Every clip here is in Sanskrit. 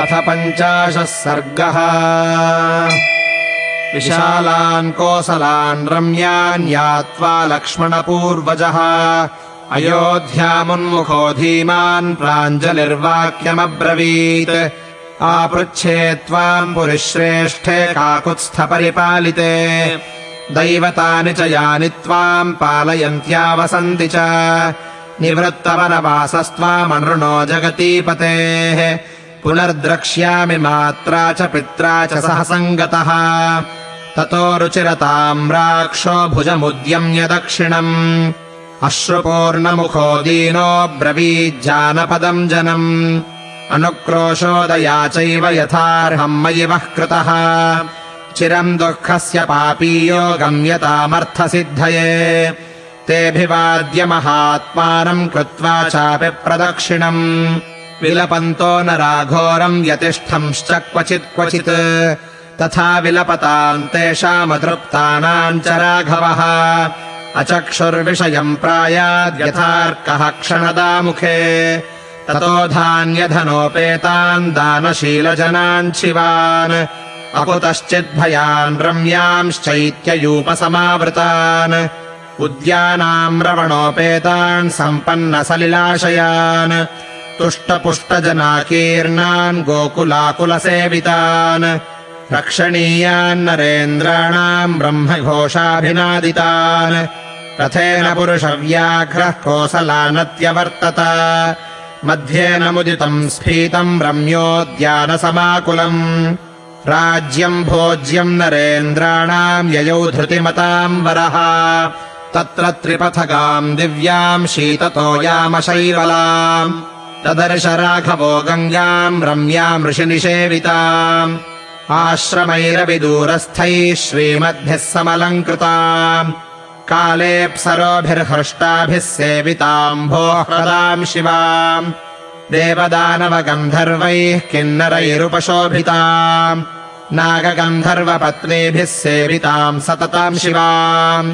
अथ पञ्चाशः सर्गः। विशालान् कोसलान् रम्यान् यात्वा लक्ष्मणपूर्वजः। अयोध्यामुन्मुखो धीमान् प्राञ्जलिर्वाक्यमब्रवीत्। आपृच्छे त्वाम् पुरिश्रेष्ठे काकुत्स्थपरिपालिते। दैवतानि च यानि त्वाम् पालयन्त्यावसन्ति च। निवृत्तवनवासस्त्वामनृणो जगतीपतेः पुनर्द्रक्ष्यामि मात्रा च पित्रा च सह सङ्गतः ततो राक्षो भुजमुद्यम्य दक्षिणम्। अश्रुपूर्णमुखो दीनो ब्रवीज्जानपदम् जनम्। अनुक्रोशोदया चैव यथार्हम् मयि वः कृतः। चिरम् दुःखस्य पापीयो गम्यतामर्थसिद्धये तेऽभिवाद्य महात्मानम् कृत्वा चापि प्रदक्षिणम् विलपन्तो न राघोरम् व्यतिष्ठंश्च क्वचित् क्वचित्। तथा विलपताम् तेषामतृप्तानाम् च राघवः। अचक्षुर्विषयम् प्रायाद्यथार्कः क्षणदामुखे। ततो धान्यधनोपेतान् दानशीलजनान् शिवान्। अकुतश्चिद्भयान् रम्यांश्चैत्ययूपसमावृतान्। उद्यानाम् रवणोपेतान् सम्पन्नसलिलाशयान् तुष्टपुष्टजनाकीर्णान् गोकुलाकुलसेवितान् रक्षणीयान् नरेन्द्राणाम् ब्रह्मघोषाभिनादितान् रथेन पुरुषव्याघ्रः कोसलानत्यवर्तत मध्येन मुदितम् स्फीतम् रम्योद्यानसमाकुलम् राज्यम् भोज्यम् नरेन्द्राणाम् ययौ धृतिमताम् वरः तत्र त्रिपथगाम् दिव्याम् शीततोयामशैवलाम् तदर्श राघवो गङ्गाम् रम्याम् ऋषिनिषेविताम् आश्रमैरविदूरस्थैः श्रीमद्भिः समलङ्कृताम् कालेऽप्सरोभिर्हृष्टाभिः सेविताम् भोः शिवाम् देवदानवगन्धर्वैः किन्नरैरुपशोभिताम् नागगन्धर्वपत्नीभिः सेविताम् सतताम् शिवाम्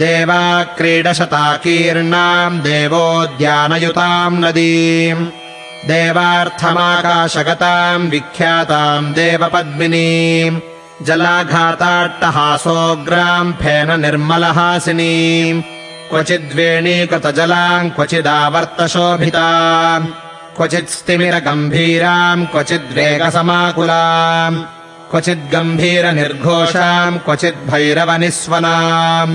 देवा क्रीडशताकीर्णाम् देवोद्यानयुताम् नदीम् देवार्थमाकाशगताम् विख्याताम् देवपद्मिनीम् जलाघाताट्टहासोग्राम् फेन निर्मलहासिनीम् क्वचिद्वेणीकृतजलाम् क्वचिदावर्तशोभिताम् क्वचित् स्तिमिरगम्भीराम् क्वचिद्वेगसमाकुलाम् क्वचिद्गम्भीरनिर्घोषाम् क्वचिद्भैरवनिस्वनाम्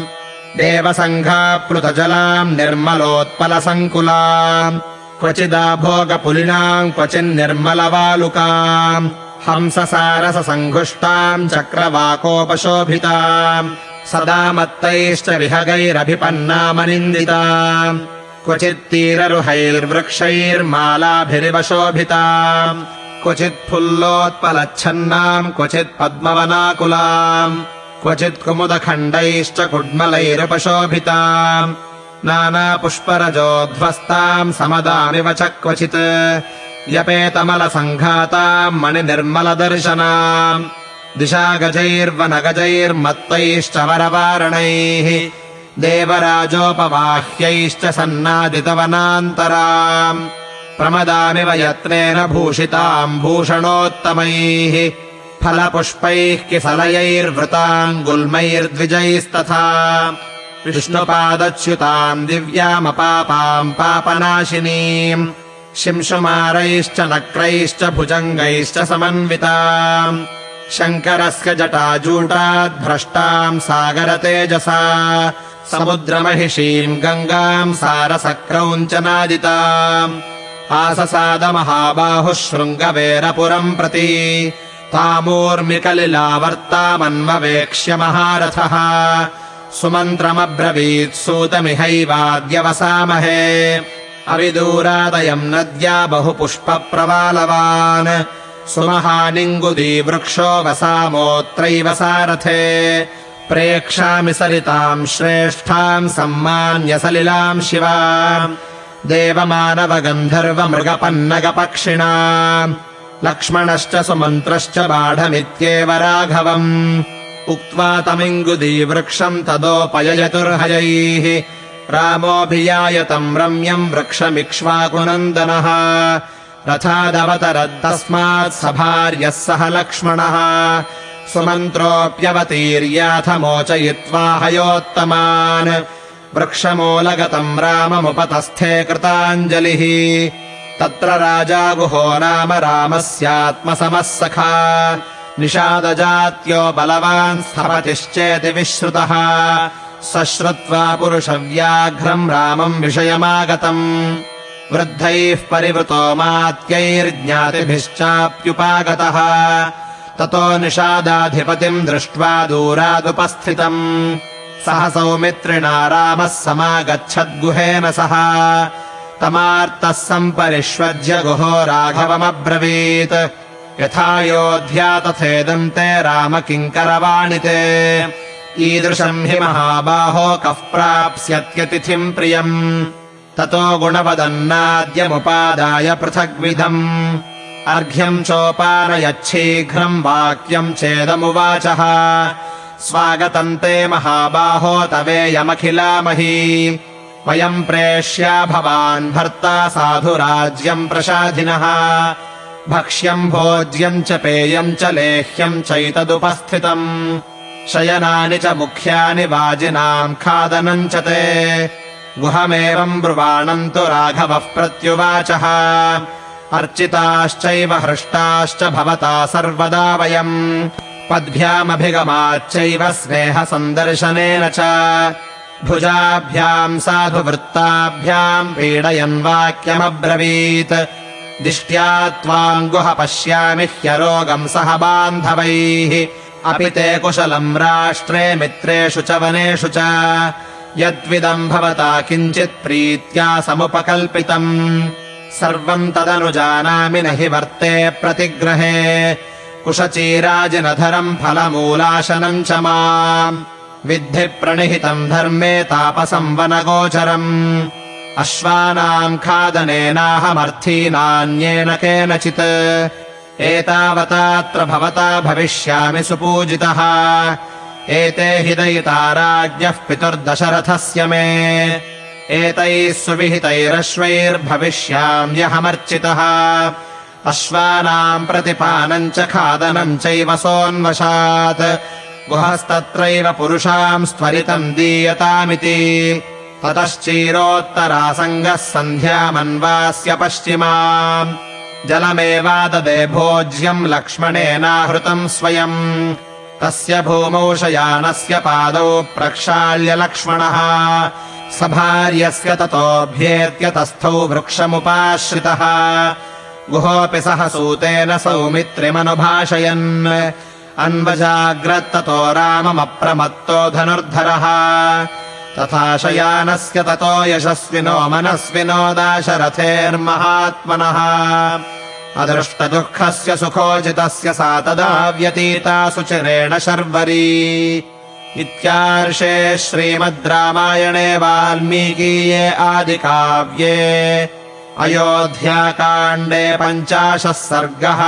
देवसङ्घाप्लुतजलाम् निर्मलोत्पलसङ्कुलाम् क्वचिदाभोगपुलिनाम् क्वचिन्निर्मलवालुकाम् हंससारससङ्घुष्टाम् चक्रवाकोपशोभिताम् सदा मत्तैश्च विहगैरभिपन्नामनिन्दिताम् क्वचित्तीररुहैर्वृक्षैर्मालाभिरिव शोभिताम् क्वचित्फुल्लोत्पलच्छन्नाम् क्वचित् पद्मवनाकुलाम् क्वचित् कुमुदखण्डैश्च कुड्मलैरुपशोभिताम् नानापुष्परजोध्वस्ताम् समदामिव च क्वचित्। व्यपेतमलसङ्घाताम् मणिनिर्मलदर्शनाम्। दिशागजैर्वनगजैर्मत्तैश्च वरवारणैः। देवराजोपवाह्यैश्च सन्नादितवनान्तराम्। प्रमदामिव यत्नेन भूषिताम् भूषणोत्तमैः फलपुष्पैः किसलयैर्वृताम् गुल्मैर्द्विजैस्तथा विष्णुपादच्युताम् दिव्यामपापाम् पापनाशिनीम् शिंशुमारैश्च नक्रैश्च भुजङ्गैश्च समन्विताम् शङ्करस्य जटाजूटाद्भ्रष्टाम् सागरतेजसा समुद्रमहिषीम् गङ्गाम् सारसक्रौञ्चनादिताम् आससादमहाबाहुः शृङ्गवेरपुरम् प्रति तामूर्मिकलिलावर्तामन्ववेक्ष्य महारथः। सुमन्त्रमब्रवीत् अविदूरादयम् नद्या बहुपुष्पप्रवालवान्। सुमहानिङ्गुदीवृक्षो वसामोऽत्रैव सारथे। प्रेक्षामि सरिताम् श्रेष्ठाम् सम्मान्यसलिलाम् शिवा देवमानवगन्धर्वमृगपन्नगपक्षिणा लक्ष्मणश्च सुमन्त्रश्च बाढमित्येव राघवम्। उक्त्वा तमिङ्गुदीवृक्षम् तदोपययतुर्हयैः। रामोऽभियायतम् रम्यम् वृक्षमिक्ष्वाकुनन्दनः। रथादवतरद्तस्मात् सभार्यः सह लक्ष्मणः। सुमन्त्रोऽप्यवतीर्याथ मोचयित्वा हयोत्तमान्। वृक्षमूलगतम् राममुपतस्थे कृताञ्जलिः तत्र राजा गुहो नाम रामस्यात्मसमः सखा। निषादजात्यो बलवान् स्थपतिश्चेति विश्रुतः। सश्रुत्वा पुरुषव्याघ्रम् रामम् विषयमागतम्। वृद्धैः परिवृतो मात्यैर्ज्ञातिभिश्चाप्युपागतः। ततो निषादाधिपतिम् दृष्ट्वा दूरादुपस्थितम्। सह सौमित्रिणा रामः समागच्छद्गुहेन सह तमार्तः सम्परिष्वज्य गुहो राघवमब्रवीत् यथायोध्या तथेदन्ते राम किङ्करवाणिते ईदृशम् हि महाबाहो कः प्राप्स्यत्यतिथिम् प्रियम्। ततो गुणवदन्नाद्यमुपादाय पृथग्विधम्। अर्घ्यम् चोपानयच्छीघ्रम् वाक्यम् चेदमुवाचः। स्वागतम् ते महाबाहो तवेयमखिलामही वयम् प्रेष्या भवान् भर्ता साधुराज्यम् प्रसाधिनः। भक्ष्यम् भोज्यम् च पेयम् च लेह्यम् चैतदुपस्थितम्। शयनानि च मुख्यानि वाजिनाम् खादनम् च ते। गुहमेवम् ब्रुवाणम् तु राघवः प्रत्युवाचः। अर्चिताश्चैव हृष्टाश्च भवता सर्वदा वयम्। पद्भ्यामभिगमाच्चैव स्नेहसन्दर्शनेन च भुजाभ्याम् साधुवृत्ताभ्याम् पीडयन् वाक्यमब्रवीत्। दिष्ट्या त्वाम् गुह पश्यामि ह्यरोगम् सह बान्धवैः। अपि ते कुशलम् राष्ट्रे मित्रेषु च वनेषु च। यद्विदम् भवता किञ्चित् प्रीत्या समुपकल्पितम्। सर्वम् तदनुजानामि न हि वर्ते प्रतिग्रहे। कुशचीराजिनधरम् फलमूलाशनम् च माम् विद्धि प्रणिहितम् धर्मे तापसम् वनगोचरम्। अश्वानाम् खादनेनाहमर्थीनान्येन केनचित्। एतावतात्र भवता भविष्यामि सुपूजितः। एते हि दयिता राज्ञः पितुर्दशरथस्य मे। एतैः सुविहितैरश्वैर्भविष्याम्यहमर्चितः अश्वानाम् प्रतिपानम् च खादनम् चैव सोन्वशात् गुहस्तत्रैव पुरुषाम् स्त्वरितम् दीयतामिति। ततश्चीरोत्तरासङ्गः सन्ध्यामन्वास्य पश्चिमाम्। जलमेवाददे भोज्यम् लक्ष्मणेनाहृतम् स्वयम्। तस्य भूमौ शयानस्य पादौ प्रक्षाल्य लक्ष्मणः सभार्यस्य ततोऽभ्येत्य तस्थौ वृक्षमुपाश्रितः। गुहोऽपि सह सूतेन सौमित्रिमनुभाषयन् अन्वजाग्रत्ततो राममप्रमत्तो धनुर्धरः। तथा शयानस्य ततो यशस्विनो मनस्विनो दाशरथेर्महात्मनः। अदृष्टदुःखस्य सुखोजितस्य सा तदा व्यतीता सुचिरेण शर्वरी। इत्यार्षे श्रीमद् रामायणे वाल्मीकीये आदिकाव्ये अयोध्याकाण्डे पञ्चाशः सर्गः